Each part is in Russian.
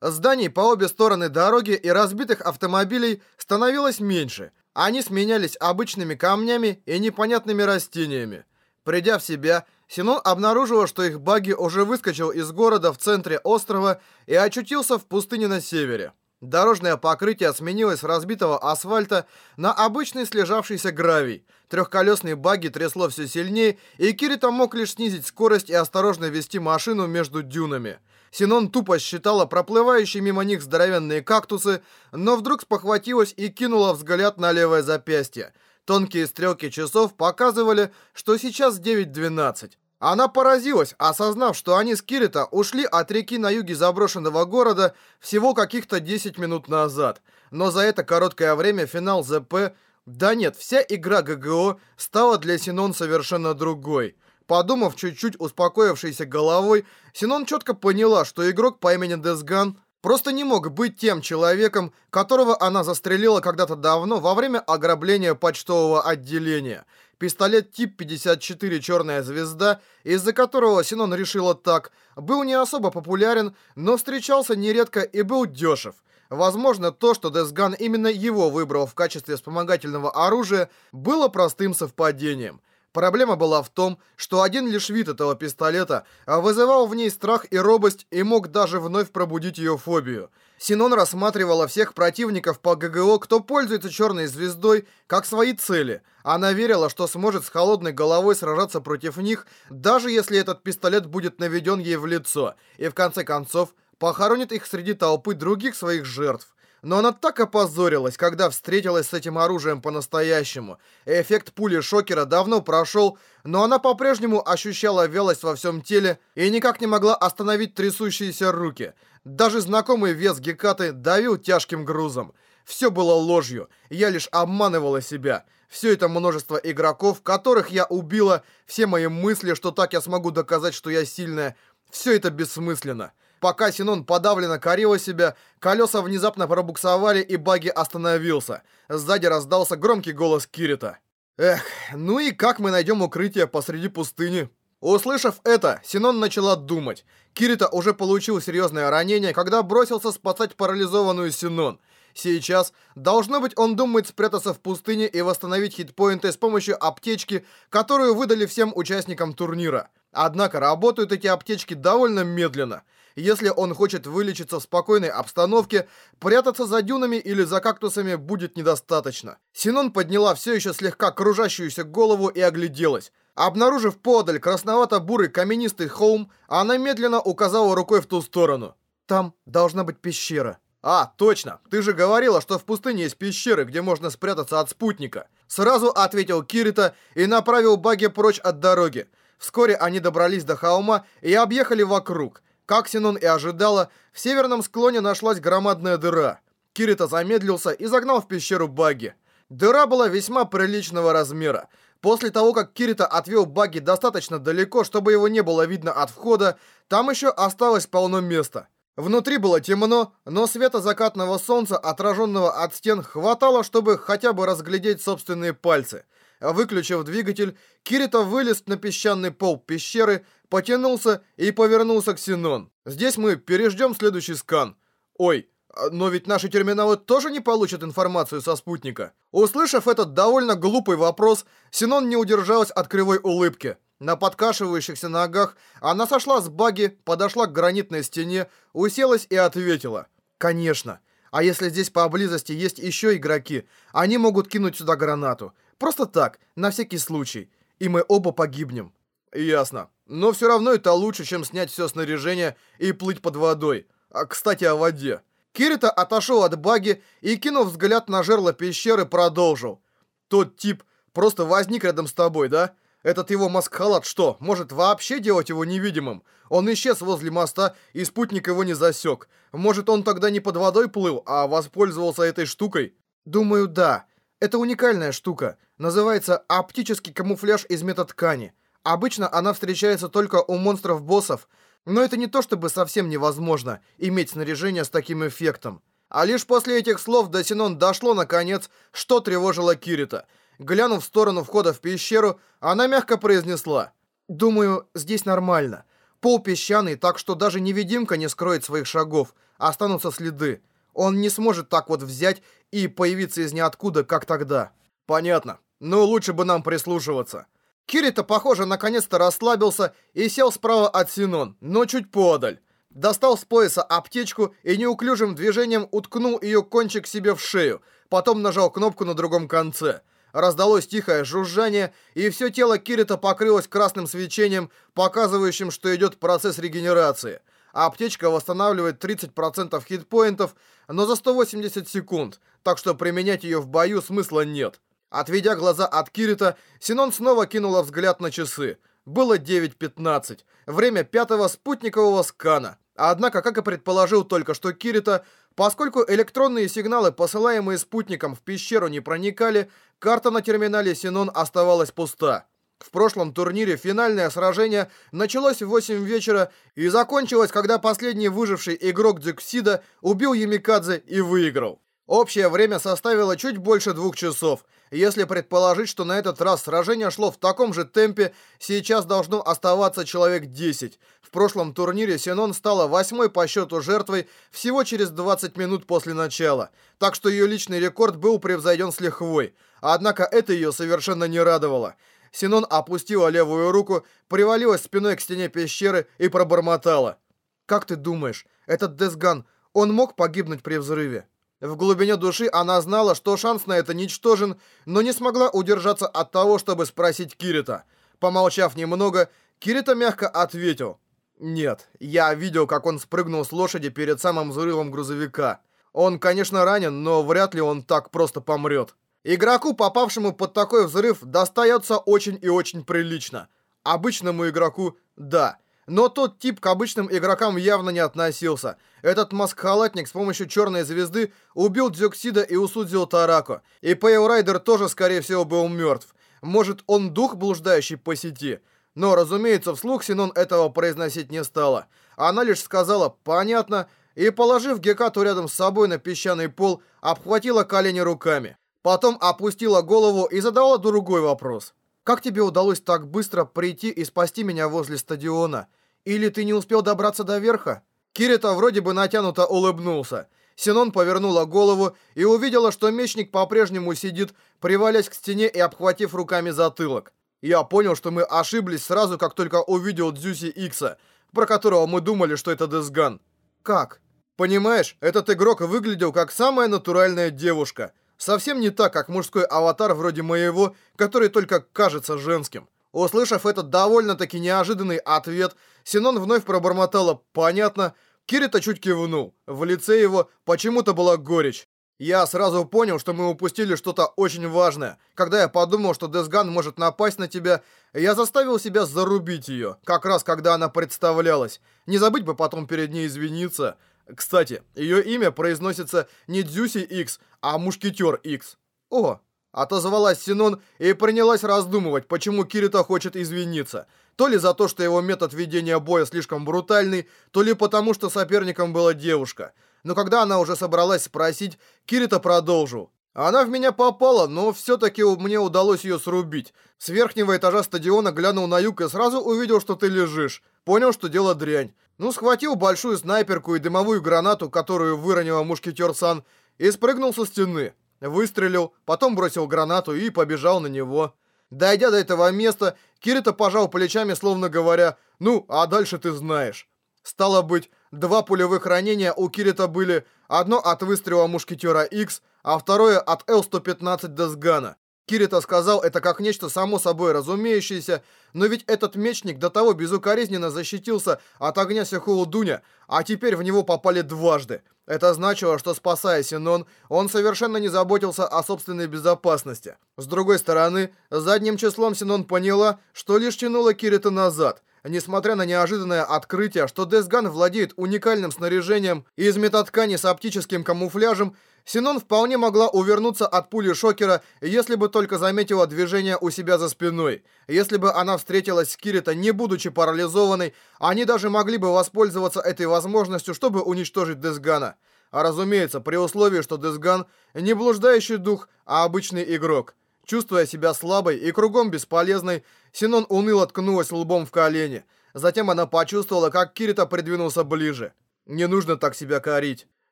Зданий по обе стороны дороги и разбитых автомобилей становилось меньше. Они сменялись обычными камнями и непонятными растениями. Придя в себя, Синон обнаружила, что их багги уже выскочил из города в центре острова и очутился в пустыне на севере. Дорожное покрытие сменилось с разбитого асфальта на обычный слежавшийся гравий. Трехколесные багги трясло все сильнее, и Кирита мог лишь снизить скорость и осторожно вести машину между дюнами. Синон тупо считала проплывающие мимо них здоровенные кактусы, но вдруг спохватилась и кинула взгляд на левое запястье. Тонкие стрелки часов показывали, что сейчас 9.12. Она поразилась, осознав, что они с Кирита ушли от реки на юге заброшенного города всего каких-то 10 минут назад. Но за это короткое время финал ЗП... Да нет, вся игра ГГО стала для Синон совершенно другой. Подумав чуть-чуть успокоившейся головой, Синон четко поняла, что игрок по имени Десган просто не мог быть тем человеком, которого она застрелила когда-то давно во время ограбления почтового отделения – Пистолет тип 54 «Черная звезда», из-за которого Синон решила так, был не особо популярен, но встречался нередко и был дешев. Возможно, то, что Десган именно его выбрал в качестве вспомогательного оружия, было простым совпадением. Проблема была в том, что один лишь вид этого пистолета вызывал в ней страх и робость и мог даже вновь пробудить ее фобию. Синон рассматривала всех противников по ГГО, кто пользуется черной звездой, как свои цели. Она верила, что сможет с холодной головой сражаться против них, даже если этот пистолет будет наведен ей в лицо, и в конце концов похоронит их среди толпы других своих жертв. Но она так опозорилась, когда встретилась с этим оружием по-настоящему. Эффект пули шокера давно прошел, но она по-прежнему ощущала вялость во всем теле и никак не могла остановить трясущиеся руки – даже знакомый вес Гекаты давил тяжким грузом. Все было ложью, я лишь обманывала себя. Все это множество игроков, которых я убила, все мои мысли, что так я смогу доказать, что я сильная, все это бессмысленно. Пока Синон подавленно корила себя, колеса внезапно пробуксовали и баги остановился. Сзади раздался громкий голос Кирита. «Эх, ну и как мы найдем укрытие посреди пустыни?» Услышав это, Синон начала думать. Кирита уже получил серьезное ранение, когда бросился спасать парализованную Синон. Сейчас, должно быть, он думает спрятаться в пустыне и восстановить хитпоинты с помощью аптечки, которую выдали всем участникам турнира. Однако работают эти аптечки довольно медленно. Если он хочет вылечиться в спокойной обстановке, прятаться за дюнами или за кактусами будет недостаточно. Синон подняла все еще слегка кружащуюся голову и огляделась. Обнаружив подаль красновато-бурый каменистый холм, она медленно указала рукой в ту сторону. «Там должна быть пещера». «А, точно! Ты же говорила, что в пустыне есть пещеры, где можно спрятаться от спутника!» Сразу ответил Кирита и направил баги прочь от дороги. Вскоре они добрались до холма и объехали вокруг. Как Синон и ожидала, в северном склоне нашлась громадная дыра. Кирита замедлился и загнал в пещеру баги. Дыра была весьма приличного размера. После того, как Кирита отвел баги достаточно далеко, чтобы его не было видно от входа, там еще осталось полно места. Внутри было темно, но света закатного солнца, отраженного от стен, хватало, чтобы хотя бы разглядеть собственные пальцы. Выключив двигатель, Кирита вылез на песчаный пол пещеры, потянулся и повернулся к Синон. Здесь мы переждем следующий скан. Ой, но ведь наши терминалы тоже не получат информацию со спутника. Услышав этот довольно глупый вопрос, Синон не удержалась от кривой улыбки. На подкашивающихся ногах она сошла с баги, подошла к гранитной стене, уселась и ответила. «Конечно. А если здесь поблизости есть еще игроки, они могут кинуть сюда гранату. Просто так, на всякий случай. И мы оба погибнем». «Ясно. Но все равно это лучше, чем снять все снаряжение и плыть под водой. А, кстати, о воде». Кирита отошел от баги и, кинув взгляд на жерло пещеры, продолжил. «Тот тип просто возник рядом с тобой, да? Этот его маскхалат что, может вообще делать его невидимым? Он исчез возле моста, и спутник его не засек. Может, он тогда не под водой плыл, а воспользовался этой штукой?» «Думаю, да. Это уникальная штука. Называется оптический камуфляж из метаткани. Обычно она встречается только у монстров-боссов, но это не то чтобы совсем невозможно иметь снаряжение с таким эффектом. А лишь после этих слов до Синон дошло наконец, что тревожило Кирита. Глянув в сторону входа в пещеру, она мягко произнесла. «Думаю, здесь нормально. Пол песчаный, так что даже невидимка не скроет своих шагов. Останутся следы. Он не сможет так вот взять и появиться из ниоткуда, как тогда. Понятно. Но лучше бы нам прислушиваться. Кирита, похоже, наконец-то расслабился и сел справа от Синон, но чуть подаль. Достал с пояса аптечку и неуклюжим движением уткнул ее кончик себе в шею, потом нажал кнопку на другом конце. Раздалось тихое жужжание, и все тело Кирита покрылось красным свечением, показывающим, что идет процесс регенерации. Аптечка восстанавливает 30% хитпоинтов, но за 180 секунд, так что применять ее в бою смысла нет. Отведя глаза от Кирита, Синон снова кинула взгляд на часы. Было 9.15, время пятого спутникового скана. Однако, как и предположил только что Кирита, поскольку электронные сигналы, посылаемые спутником в пещеру, не проникали, карта на терминале Синон оставалась пуста. В прошлом турнире финальное сражение началось в 8 вечера и закончилось, когда последний выживший игрок Дюксида убил Ямикадзе и выиграл. Общее время составило чуть больше двух часов. Если предположить, что на этот раз сражение шло в таком же темпе, сейчас должно оставаться человек 10. В прошлом турнире Синон стала восьмой по счету жертвой всего через 20 минут после начала. Так что ее личный рекорд был превзойден с лихвой. Однако это ее совершенно не радовало. Синон опустила левую руку, привалилась спиной к стене пещеры и пробормотала. «Как ты думаешь, этот Десган, он мог погибнуть при взрыве?» В глубине души она знала, что шанс на это ничтожен, но не смогла удержаться от того, чтобы спросить Кирита. Помолчав немного, Кирита мягко ответил. «Нет, я видел, как он спрыгнул с лошади перед самым взрывом грузовика. Он, конечно, ранен, но вряд ли он так просто помрет. Игроку, попавшему под такой взрыв, достается очень и очень прилично. Обычному игроку – да». Но тот тип к обычным игрокам явно не относился. Этот маскхалатник с помощью черной звезды убил Дзюксида и усудил Тарако. И Пейурайдер тоже, скорее всего, был мертв. Может, он дух, блуждающий по сети? Но, разумеется, вслух Синон этого произносить не стала. Она лишь сказала «понятно» и, положив Гекату рядом с собой на песчаный пол, обхватила колени руками. Потом опустила голову и задала другой вопрос. «Как тебе удалось так быстро прийти и спасти меня возле стадиона?» Или ты не успел добраться до верха?» Кирита вроде бы натянуто улыбнулся. Синон повернула голову и увидела, что мечник по-прежнему сидит, привалясь к стене и обхватив руками затылок. Я понял, что мы ошиблись сразу, как только увидел Дзюси Икса, про которого мы думали, что это Десган. Как? Понимаешь, этот игрок выглядел как самая натуральная девушка. Совсем не так, как мужской аватар вроде моего, который только кажется женским. Услышав этот довольно-таки неожиданный ответ, Синон вновь пробормотала «понятно». Кирита чуть кивнул. В лице его почему-то была горечь. Я сразу понял, что мы упустили что-то очень важное. Когда я подумал, что Десган может напасть на тебя, я заставил себя зарубить ее, как раз когда она представлялась. Не забыть бы потом перед ней извиниться. Кстати, ее имя произносится не Дзюси Икс, а Мушкетер Икс. О, Отозвалась Синон и принялась раздумывать, почему Кирита хочет извиниться. То ли за то, что его метод ведения боя слишком брутальный, то ли потому, что соперником была девушка. Но когда она уже собралась спросить, Кирита продолжил. Она в меня попала, но все-таки мне удалось ее срубить. С верхнего этажа стадиона глянул на юг и сразу увидел, что ты лежишь. Понял, что дело дрянь. Ну, схватил большую снайперку и дымовую гранату, которую выронила мушкетер Сан, и спрыгнул со стены. Выстрелил, потом бросил гранату и побежал на него. Дойдя до этого места, Кирита пожал плечами, словно говоря, «Ну, а дальше ты знаешь». Стало быть, два пулевых ранения у Кирита были, одно от выстрела мушкетера X, а второе от Л-115 Десгана. Кирита сказал это как нечто само собой разумеющееся, но ведь этот мечник до того безукоризненно защитился от огня Сехоу Дуня, а теперь в него попали дважды. Это значило, что спасая Синон, он совершенно не заботился о собственной безопасности. С другой стороны, задним числом Синон поняла, что лишь тянула Кирита назад – Несмотря на неожиданное открытие, что Десган владеет уникальным снаряжением из метаткани с оптическим камуфляжем, Синон вполне могла увернуться от пули шокера, если бы только заметила движение у себя за спиной. Если бы она встретилась с Кирита, не будучи парализованной, они даже могли бы воспользоваться этой возможностью, чтобы уничтожить Десгана. А разумеется, при условии, что Десган не блуждающий дух, а обычный игрок. Чувствуя себя слабой и кругом бесполезной, Синон уныло ткнулась лбом в колени. Затем она почувствовала, как Кирита придвинулся ближе. Не нужно так себя корить.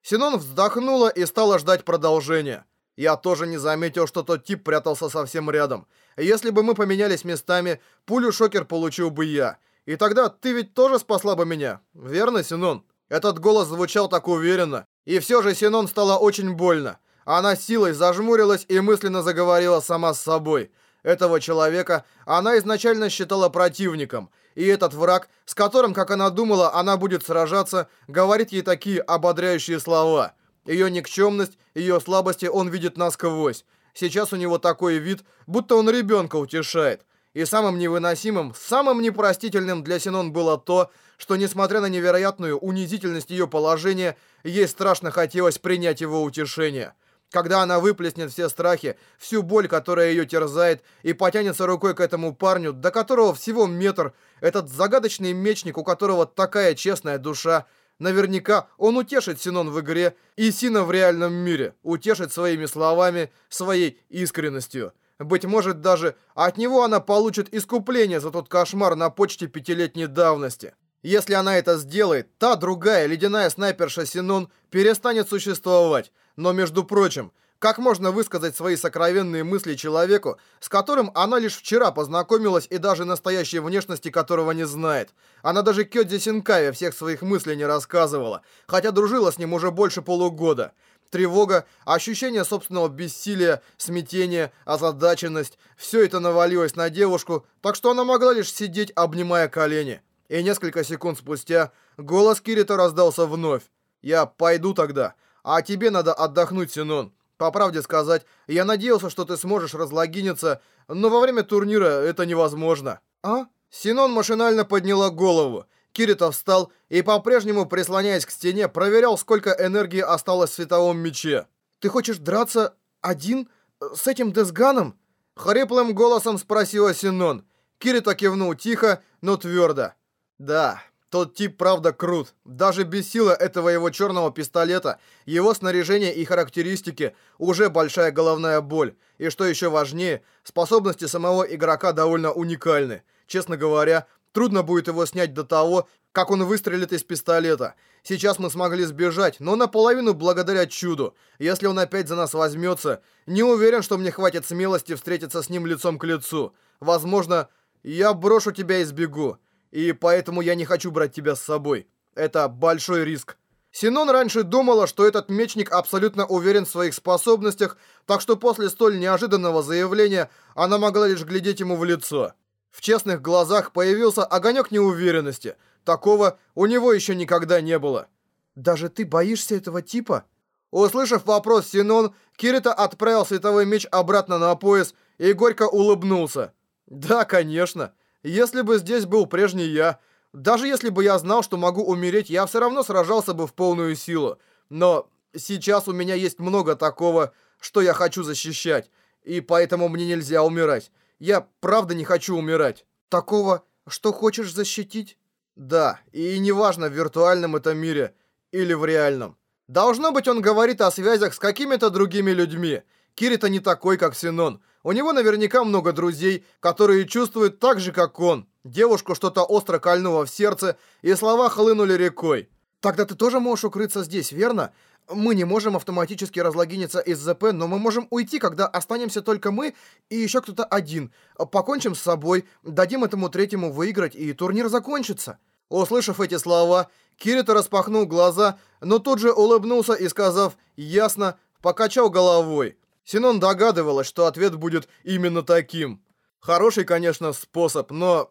Синон вздохнула и стала ждать продолжения. Я тоже не заметил, что тот тип прятался совсем рядом. Если бы мы поменялись местами, пулю-шокер получил бы я. И тогда ты ведь тоже спасла бы меня, верно, Синон? Этот голос звучал так уверенно. И все же Синон стало очень больно. Она силой зажмурилась и мысленно заговорила сама с собой. Этого человека она изначально считала противником. И этот враг, с которым, как она думала, она будет сражаться, говорит ей такие ободряющие слова. Ее никчемность, ее слабости он видит насквозь. Сейчас у него такой вид, будто он ребенка утешает. И самым невыносимым, самым непростительным для Синон было то, что, несмотря на невероятную унизительность ее положения, ей страшно хотелось принять его утешение. Когда она выплеснет все страхи, всю боль, которая ее терзает, и потянется рукой к этому парню, до которого всего метр, этот загадочный мечник, у которого такая честная душа, наверняка он утешит Синон в игре и Сина в реальном мире, утешит своими словами, своей искренностью. Быть может, даже от него она получит искупление за тот кошмар на почте пятилетней давности. Если она это сделает, та другая ледяная снайперша Синон перестанет существовать. Но, между прочим, как можно высказать свои сокровенные мысли человеку, с которым она лишь вчера познакомилась и даже настоящей внешности которого не знает? Она даже Кёдзи Синкаве всех своих мыслей не рассказывала, хотя дружила с ним уже больше полугода. Тревога, ощущение собственного бессилия, смятение, озадаченность – все это навалилось на девушку, так что она могла лишь сидеть, обнимая колени. И несколько секунд спустя голос Кирита раздался вновь. «Я пойду тогда, а тебе надо отдохнуть, Синон. По правде сказать, я надеялся, что ты сможешь разлогиниться, но во время турнира это невозможно». «А?» Синон машинально подняла голову. Кирита встал и, по-прежнему прислоняясь к стене, проверял, сколько энергии осталось в световом мече. «Ты хочешь драться один? С этим Десганом?» Хриплым голосом спросила Синон. Кирита кивнул тихо, но твердо. Да, тот тип правда крут. Даже без силы этого его черного пистолета, его снаряжение и характеристики уже большая головная боль. И что еще важнее, способности самого игрока довольно уникальны. Честно говоря, трудно будет его снять до того, как он выстрелит из пистолета. Сейчас мы смогли сбежать, но наполовину благодаря чуду. Если он опять за нас возьмется, не уверен, что мне хватит смелости встретиться с ним лицом к лицу. Возможно, я брошу тебя и сбегу. И поэтому я не хочу брать тебя с собой. Это большой риск. Синон раньше думала, что этот мечник абсолютно уверен в своих способностях, так что после столь неожиданного заявления она могла лишь глядеть ему в лицо. В честных глазах появился огонек неуверенности. Такого у него еще никогда не было. «Даже ты боишься этого типа?» Услышав вопрос Синон, Кирита отправил световой меч обратно на пояс и горько улыбнулся. «Да, конечно. Если бы здесь был прежний я, даже если бы я знал, что могу умереть, я все равно сражался бы в полную силу. Но сейчас у меня есть много такого, что я хочу защищать, и поэтому мне нельзя умирать. Я правда не хочу умирать. Такого, что хочешь защитить? Да, и неважно, в виртуальном это мире или в реальном. Должно быть, он говорит о связях с какими-то другими людьми. Кирита не такой, как Синон. У него наверняка много друзей, которые чувствуют так же, как он. Девушку что-то остро кольнуло в сердце, и слова хлынули рекой. «Тогда ты тоже можешь укрыться здесь, верно? Мы не можем автоматически разлогиниться из ЗП, но мы можем уйти, когда останемся только мы и еще кто-то один. Покончим с собой, дадим этому третьему выиграть, и турнир закончится». Услышав эти слова, Кирита распахнул глаза, но тут же улыбнулся и, сказав «ясно», покачал головой. Синон догадывалась, что ответ будет именно таким. Хороший, конечно, способ, но...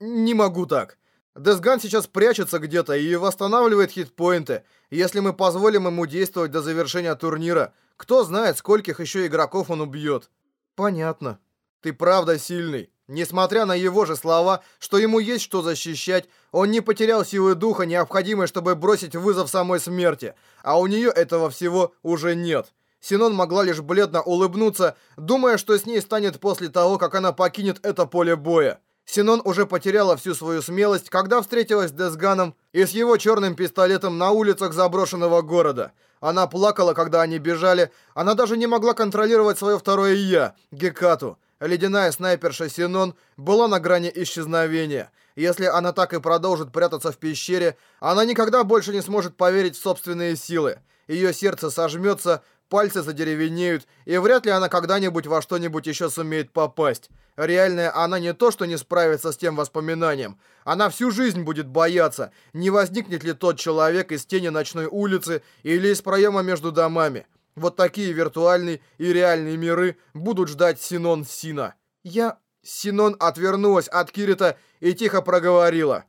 Не могу так. Десган сейчас прячется где-то и восстанавливает хитпоинты. Если мы позволим ему действовать до завершения турнира, кто знает, скольких еще игроков он убьет. Понятно. Ты правда сильный. Несмотря на его же слова, что ему есть что защищать, он не потерял силы духа, необходимой, чтобы бросить вызов самой смерти. А у нее этого всего уже нет. Синон могла лишь бледно улыбнуться, думая, что с ней станет после того, как она покинет это поле боя. Синон уже потеряла всю свою смелость, когда встретилась с Десганом и с его черным пистолетом на улицах заброшенного города. Она плакала, когда они бежали, она даже не могла контролировать свое второе «я» — Гекату. Ледяная снайперша Синон была на грани исчезновения. Если она так и продолжит прятаться в пещере, она никогда больше не сможет поверить в собственные силы. Ее сердце сожмется, пальцы задеревенеют, и вряд ли она когда-нибудь во что-нибудь еще сумеет попасть. Реальная она не то, что не справится с тем воспоминанием. Она всю жизнь будет бояться, не возникнет ли тот человек из тени ночной улицы или из проема между домами. Вот такие виртуальные и реальные миры будут ждать Синон Сина. Я... Синон отвернулась от Кирита и тихо проговорила.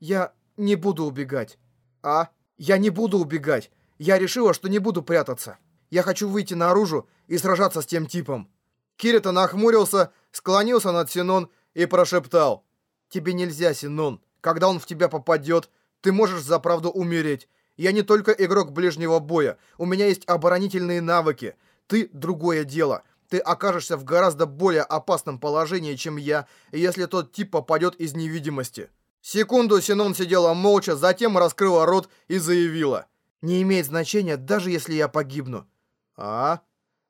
Я не буду убегать. А? Я не буду убегать. Я решила, что не буду прятаться. Я хочу выйти наружу и сражаться с тем типом. Кирита нахмурился, склонился над Синон и прошептал. Тебе нельзя, Синон. Когда он в тебя попадет, ты можешь за правду умереть. Я не только игрок ближнего боя. У меня есть оборонительные навыки. Ты — другое дело. Ты окажешься в гораздо более опасном положении, чем я, если тот тип попадет из невидимости. Секунду Синон сидела молча, затем раскрыла рот и заявила. Не имеет значения, даже если я погибну. А?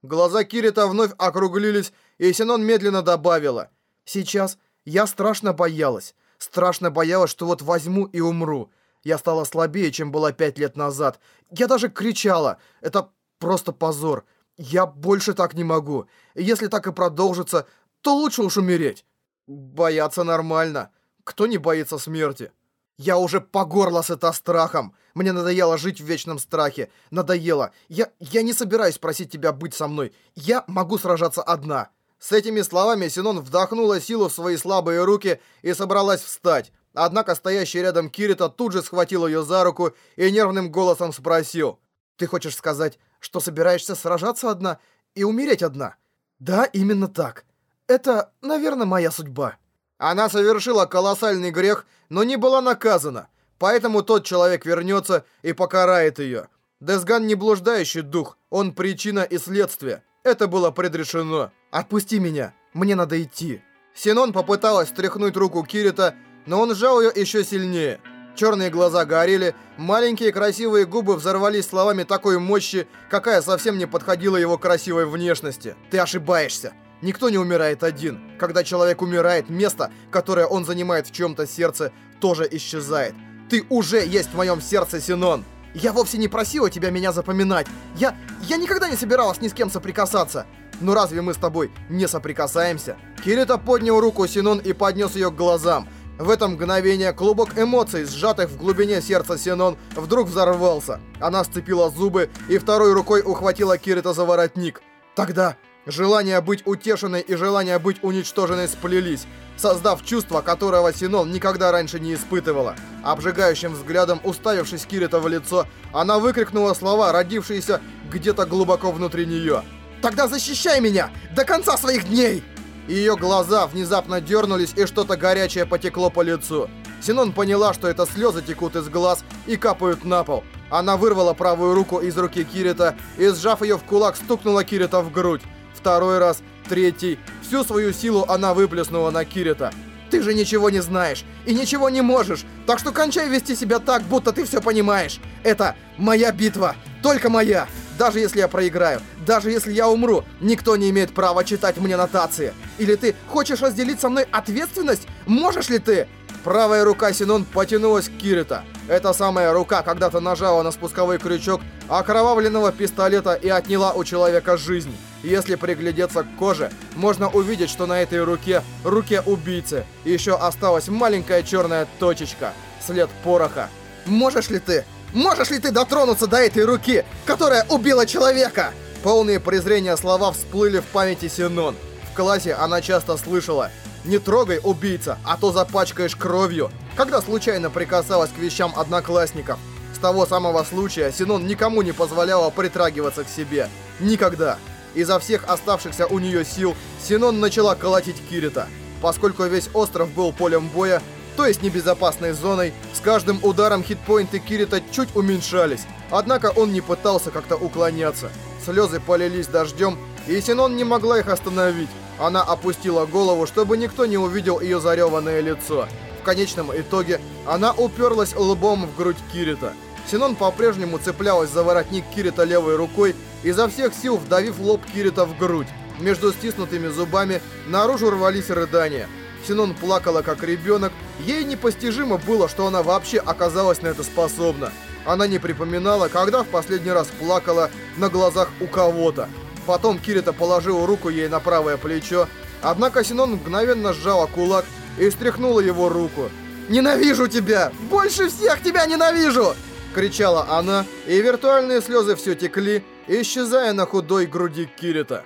Глаза Кирита вновь округлились, и Синон медленно добавила. Сейчас я страшно боялась. Страшно боялась, что вот возьму и умру. Я стала слабее, чем была пять лет назад. Я даже кричала. Это просто позор. Я больше так не могу. Если так и продолжится, то лучше уж умереть. Бояться нормально. Кто не боится смерти? Я уже по горло сыта страхом. Мне надоело жить в вечном страхе. Надоело. Я, я не собираюсь просить тебя быть со мной. Я могу сражаться одна. С этими словами Синон вдохнула силу в свои слабые руки и собралась встать. Однако стоящий рядом Кирита тут же схватил ее за руку и нервным голосом спросил. «Ты хочешь сказать, что собираешься сражаться одна и умереть одна?» «Да, именно так. Это, наверное, моя судьба». Она совершила колоссальный грех, но не была наказана. Поэтому тот человек вернется и покарает ее. Десган не блуждающий дух, он причина и следствие. Это было предрешено. «Отпусти меня, мне надо идти». Синон попыталась стряхнуть руку Кирита, но он сжал ее еще сильнее. Черные глаза горели, маленькие красивые губы взорвались словами такой мощи, какая совсем не подходила его красивой внешности. «Ты ошибаешься. Никто не умирает один. Когда человек умирает, место, которое он занимает в чем-то сердце, тоже исчезает. Ты уже есть в моем сердце, Синон. Я вовсе не просила тебя меня запоминать. Я... я никогда не собиралась ни с кем соприкасаться. Но разве мы с тобой не соприкасаемся? Кирита поднял руку Синон и поднес ее к глазам. В это мгновение клубок эмоций, сжатых в глубине сердца Синон, вдруг взорвался. Она сцепила зубы и второй рукой ухватила Кирита за воротник. Тогда желание быть утешенной и желание быть уничтоженной сплелись, создав чувство, которого Синон никогда раньше не испытывала. Обжигающим взглядом, уставившись Кирита в лицо, она выкрикнула слова, родившиеся где-то глубоко внутри нее. «Тогда защищай меня! До конца своих дней!» Ее глаза внезапно дернулись, и что-то горячее потекло по лицу. Синон поняла, что это слезы текут из глаз и капают на пол. Она вырвала правую руку из руки Кирита и, сжав ее в кулак, стукнула Кирита в грудь. Второй раз, третий. Всю свою силу она выплеснула на Кирита. «Ты же ничего не знаешь и ничего не можешь, так что кончай вести себя так, будто ты все понимаешь. Это моя битва, только моя!» Даже если я проиграю, даже если я умру, никто не имеет права читать мне нотации. Или ты хочешь разделить со мной ответственность? Можешь ли ты? Правая рука Синон потянулась к Кирита. Эта самая рука когда-то нажала на спусковой крючок окровавленного пистолета и отняла у человека жизнь. Если приглядеться к коже, можно увидеть, что на этой руке, руке убийцы, еще осталась маленькая черная точечка, след пороха. Можешь ли ты Можешь ли ты дотронуться до этой руки, которая убила человека?» Полные презрения слова всплыли в памяти Синон. В классе она часто слышала «Не трогай, убийца, а то запачкаешь кровью», когда случайно прикасалась к вещам одноклассников. С того самого случая Синон никому не позволяла притрагиваться к себе. Никогда. Изо всех оставшихся у нее сил Синон начала колотить Кирита. Поскольку весь остров был полем боя, то есть небезопасной зоной, с каждым ударом хитпоинты Кирита чуть уменьшались, однако он не пытался как-то уклоняться. Слезы полились дождем, и Синон не могла их остановить. Она опустила голову, чтобы никто не увидел ее зареванное лицо. В конечном итоге она уперлась лбом в грудь Кирита. Синон по-прежнему цеплялась за воротник Кирита левой рукой, изо всех сил вдавив лоб Кирита в грудь. Между стиснутыми зубами наружу рвались рыдания. Синон плакала как ребенок. Ей непостижимо было, что она вообще оказалась на это способна. Она не припоминала, когда в последний раз плакала на глазах у кого-то. Потом Кирита положил руку ей на правое плечо, однако Синон мгновенно сжала кулак и стряхнула его руку. «Ненавижу тебя! Больше всех тебя ненавижу!» Кричала она, и виртуальные слезы все текли, исчезая на худой груди Кирита.